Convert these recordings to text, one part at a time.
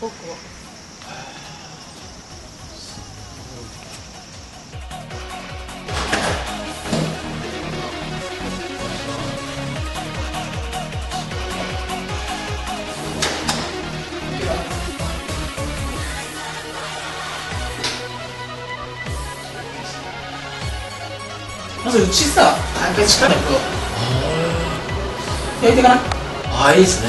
ごくまずうちさ大会近いと。焼いてかな。ああいいですね、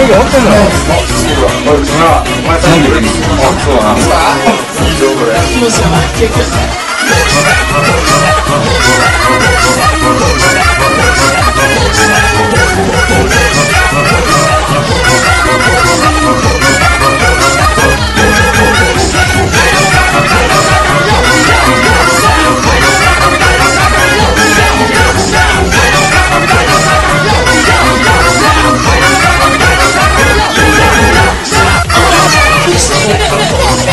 没有。我是啊，我是三弟，我是啊。Thank you. Ay,